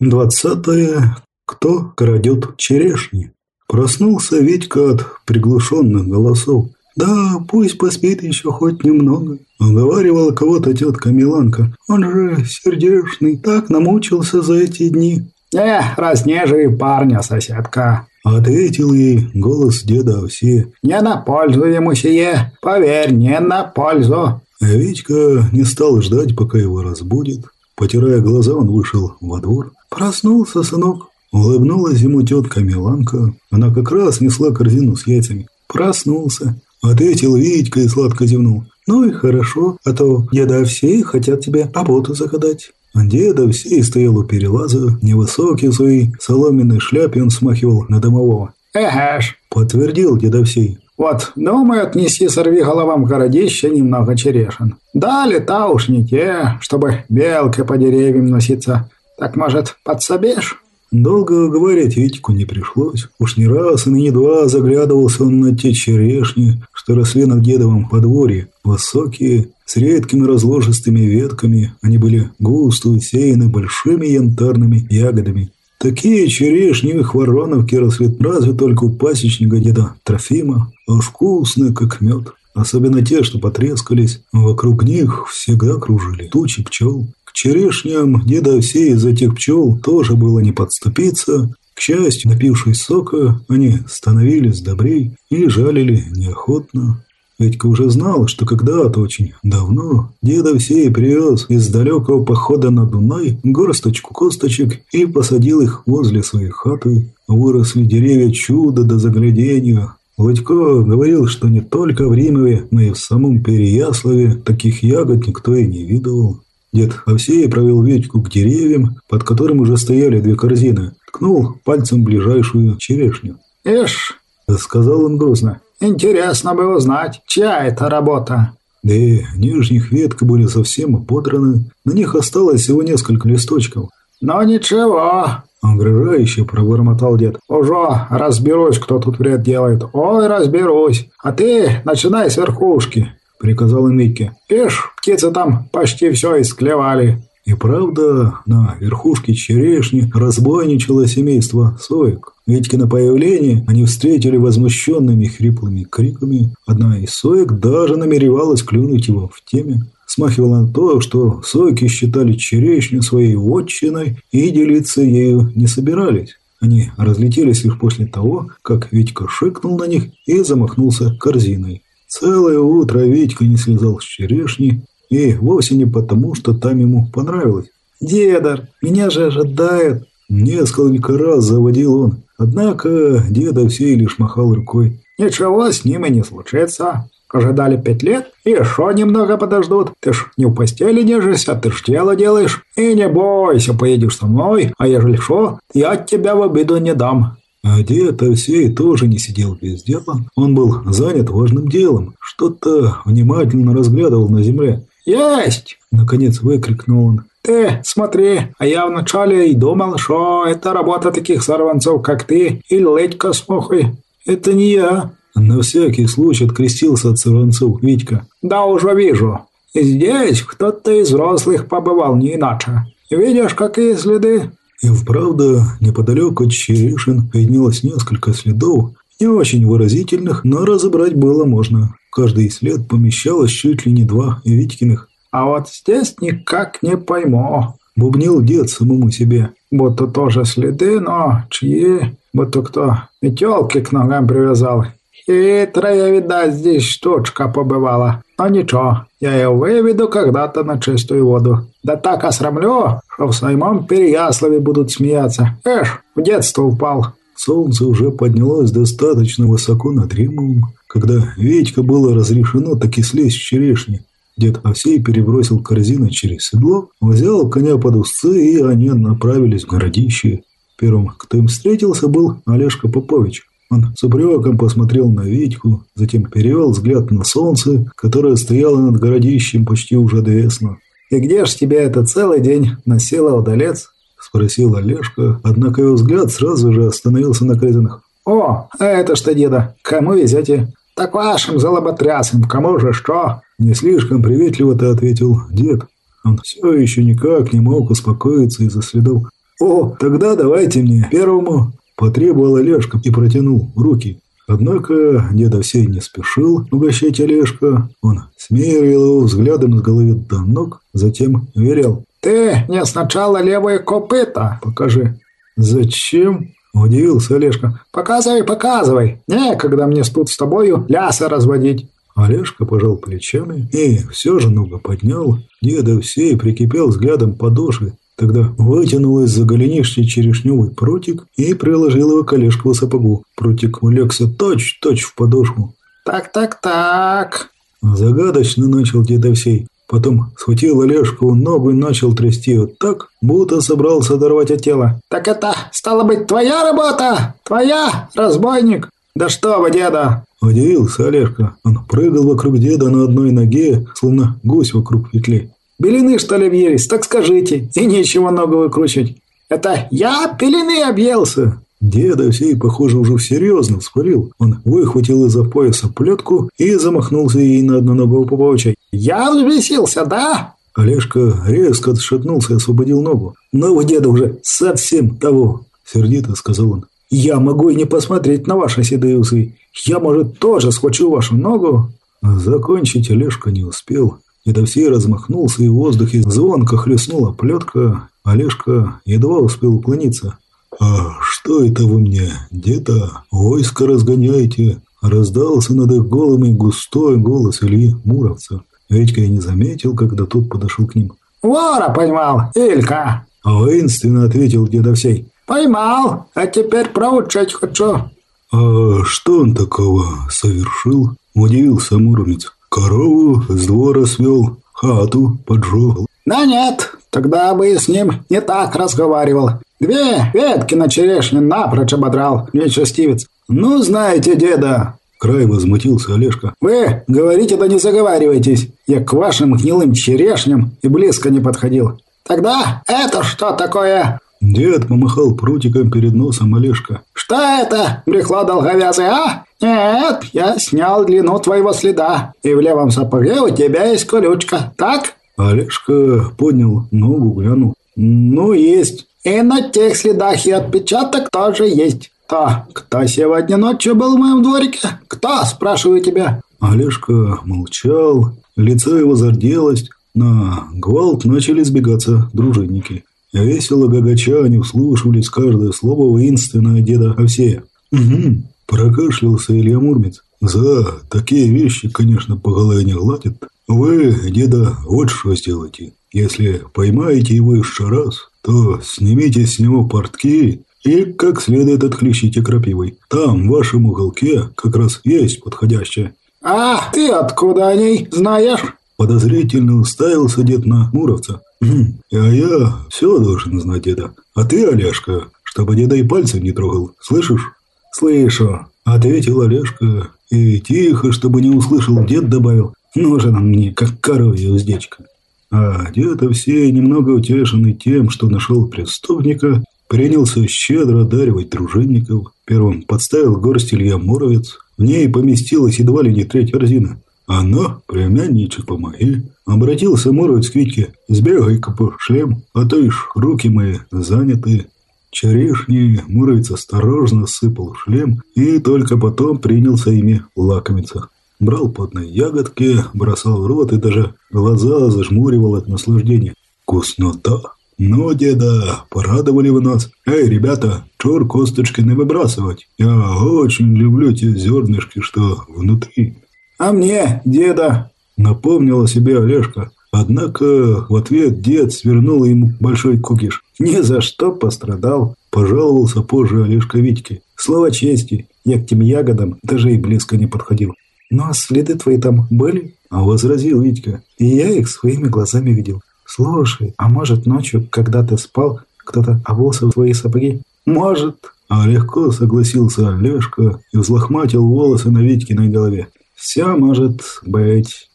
Двадцатое. Кто крадет черешни? Проснулся Витька от приглушенных голосов. «Да, пусть поспит еще хоть немного», — уговаривала кого-то тетка Миланка. «Он же сердечный, так намучился за эти дни». «Э, разнежи парня, соседка», — ответил ей голос деда Овсея. «Не на пользу ему сие, поверь, не на пользу». Витька не стал ждать, пока его разбудит. Потирая глаза, он вышел во двор. «Проснулся, сынок!» Улыбнулась ему тетка Миланка. Она как раз несла корзину с яйцами. «Проснулся!» Ответил Витька и сладко зевнул. «Ну и хорошо, а то деда все хотят тебе работу загадать». Деда все стоял у перелаза, невысокий в своей соломенной шляпе он смахивал на домового. «Эгеш», — подтвердил дедовсей. «Вот, думаю, отнеси сорви головам городища немного черешин. Да, лета уж не те, чтобы белкой по деревьям носиться. Так, может, подсобишь?» Долго говорить Витьку не пришлось. Уж не раз и не два заглядывался он на те черешни, что росли на дедовом подворье. Высокие, с редкими разложистыми ветками, они были густо усеяны большими янтарными ягодами. Такие черешни в Хвороновке росли разве только у пасечника деда Трофима, а вкусные, как мед. Особенно те, что потрескались, вокруг них всегда кружили тучи пчел. Черешням деда все из этих пчел тоже было не подступиться. К счастью, напившись сока, они становились добрей и жалили неохотно. Ведька уже знал, что когда-то очень давно деда Всей привез из далекого похода на Дунай горсточку косточек и посадил их возле своей хаты. Выросли деревья чуда до заглядения. Владько говорил, что не только в Римове, но и в самом Переяславе таких ягод никто и не видывал. Дед Овсей провел Витьку к деревьям, под которым уже стояли две корзины, ткнул пальцем ближайшую черешню. «Ишь!» – сказал он грустно. Интересно бы узнать, чья это работа. Да и нижних ветки были совсем ободраны. На них осталось всего несколько листочков. Но ничего, Угрожающе пробормотал дед. «Уже разберусь, кто тут вред делает. Ой, разберусь. А ты начинай с верхушки», — приказал Микки. «Ишь, птицы там почти все исклевали». И правда, на верхушке черешни разбойничало семейство соек. Ведь появление они встретили возмущенными хриплыми криками. Одна из соек даже намеревалась клюнуть его в теме. Смахивало на то, что сойки считали черешню своей вотчиной и делиться ею не собирались. Они разлетелись лишь после того, как Витька шикнул на них и замахнулся корзиной. Целое утро Витька не слезал с черешни, и вовсе не потому, что там ему понравилось. «Дедар, меня же ожидают!» Несколько раз заводил он. Однако деда все лишь махал рукой. «Ничего с ними не случится. Ожидали пять лет, и еще немного подождут. Ты ж не в постели держишься, ты ж дело делаешь. И не бойся, поедешь со мной, а ежели что, я тебя в обиду не дам». А дед Овсей тоже не сидел без дела. Он был занят важным делом. Что-то внимательно разглядывал на земле. «Есть!» – наконец выкрикнул он. «Ты смотри, а я вначале и думал, что это работа таких сорванцов, как ты и Ледька с мухой. Это не я». На всякий случай открестился от сорванцов Витька. «Да уже вижу. Здесь кто-то из взрослых побывал не иначе. Видишь, какие следы?» И вправду, неподалеку от Черешин виднелось несколько следов, не очень выразительных, но разобрать было можно. Каждый след помещалось чуть ли не два Витькиных. «А вот здесь никак не пойму», — бубнил дед самому себе. «Будто тоже следы, но чьи? Будто кто метелки к ногам привязал. Хитрая, видать, здесь штучка побывала. Но ничего, я ее выведу когда-то на чистую воду. Да так осрамлю, что в самом Переяславе будут смеяться. Эш, в детство упал». Солнце уже поднялось достаточно высоко над Римом, когда Витька было разрешено таки слезть с черешни. Дед Овсей перебросил корзину через седло, взял коня под узцы, и они направились в городище. Первым, кто им встретился, был Олежка Попович. Он с упреком посмотрел на Витьку, затем перевел взгляд на солнце, которое стояло над городищем почти уже до весна. «И где ж тебя это целый день носило удалец?» – спросил Олежка, однако его взгляд сразу же остановился на корзинах. «О, а это что, деда? Кому везете?» «Так вашим залоботрясам, кому же что?» Не слишком приветливо-то ответил дед. Он все еще никак не мог успокоиться из-за следов. «О, тогда давайте мне первому!» Потребовал Олежка и протянул руки. Однако дед Овсей не спешил угощать Олежка. Он смерил его взглядом с головы до ног, затем верил. «Ты мне сначала левое копыто покажи». «Зачем?» – удивился Олежка. «Показывай, показывай. Некогда мне тут с тобою ляса разводить». Олежка пожал плечами и все же ногу поднял. Деда всей прикипел взглядом подошвы. Тогда вытянул из-за голенища черешневый прутик и приложил его к Олежкову сапогу. Прутик улегся точь-точь в подошву. «Так-так-так...» Загадочно начал дедовсей. Потом схватил Олежкову ногу и начал трясти ее так, будто собрался оторвать от тела. «Так это, стало быть, твоя работа? Твоя, разбойник? Да что вы, деда!» Удивился Олежка. Он прыгал вокруг деда на одной ноге, словно гусь вокруг петли. «Белины, что ли, въелись? Так скажите, и нечего ногу выкручивать. Это я пелены объелся!» Деда сей, похоже, уже серьезно вспылил. Он выхватил из-за пояса плетку и замахнулся ей на одну ногу по паучай. «Я взбесился, да?» Олежка резко отшатнулся и освободил ногу. «Но у деда уже совсем того!» – сердито сказал он. «Я могу и не посмотреть на ваши седые усы. Я, может, тоже схвачу вашу ногу?» Закончить Олежка не успел. Недовсей размахнулся, и в воздухе звонко хлестнула плетка. Олежка едва успел уклониться. «А что это вы мне, деда, войско разгоняете?» Раздался над их голым и густой голос Ильи Муровца. Витька и не заметил, когда тот подошел к ним. «Вора поймал, Илька!» Воинственно ответил дедовсей. «Поймал, а теперь проучать хочу». «А что он такого совершил?» Удивился Муромец. «Корову с двора свел, хату поджег». «Да нет, тогда бы с ним не так разговаривал. Две ветки на черешне напрочь ободрал, нечестивец. Ну, знаете, деда, Край возмутился Олежка. «Вы, говорите, да не заговаривайтесь. Я к вашим гнилым черешням и близко не подходил. Тогда это что такое?» Дед помахал прутиком перед носом Олежка. «Что это, брехло долговязый, а? Нет, я снял длину твоего следа, и в левом сапоге у тебя есть колючка, так?» Олежка поднял ногу, глянул. «Ну, есть». «И на тех следах и отпечаток тоже есть. То, кто сегодня ночью был в моем дворике? Кто, спрашиваю тебя?» Олежка молчал, лицо его зарделось, на гвалт начали сбегаться дружинники. Весело гагача они вслушивались каждое слово воинственного деда Овсея. «Угу», – прокашлялся Илья Мурмец. «За такие вещи, конечно, по голове не гладят. Вы, деда, вот что сделайте. Если поймаете его еще раз, то снимите с него портки и как следует отхлещите крапивой. Там, в вашем уголке, как раз есть подходящее». «А ты откуда о ней знаешь?» Подозрительно уставился дед на Муровца. «Хм, а я все должен знать, деда. А ты, Олежка, чтобы деда и пальцем не трогал, слышишь?» «Слышу», — ответил Олежка. И тихо, чтобы не услышал, дед добавил. «Нужен он мне, как коровья уздечка». А дед все немного утешенный тем, что нашел преступника, принялся щедро одаривать дружинников. Первым подставил горсть Илья Муровец. В ней поместилась едва ли не треть корзина. «Она, племянничек, помоги!» Обратился Муровец к Витьке. «Сбегай-ка по шлем, а то ишь руки мои заняты». Черешни Муровец осторожно сыпал шлем и только потом принялся ими лакомиться. Брал потные ягодки, бросал в рот и даже глаза зажмуривал от наслаждения. «Вкуснота!» «Ну, деда, порадовали вы нас. Эй, ребята, чур косточки не выбрасывать. Я очень люблю те зернышки, что внутри». «А мне, деда!» – напомнил о себе Олежка. Однако в ответ дед свернул ему большой кукиш. «Ни за что пострадал», – пожаловался позже Олежка Витьке. «Слова чести, я к тем ягодам даже и близко не подходил». «Ну а следы твои там были?» – возразил Витька. «И я их своими глазами видел. Слушай, а может ночью, когда ты спал, кто-то обулся в твои сапоги?» «Может». А легко согласился Олежка и взлохматил волосы на Витькиной голове. Все может быть.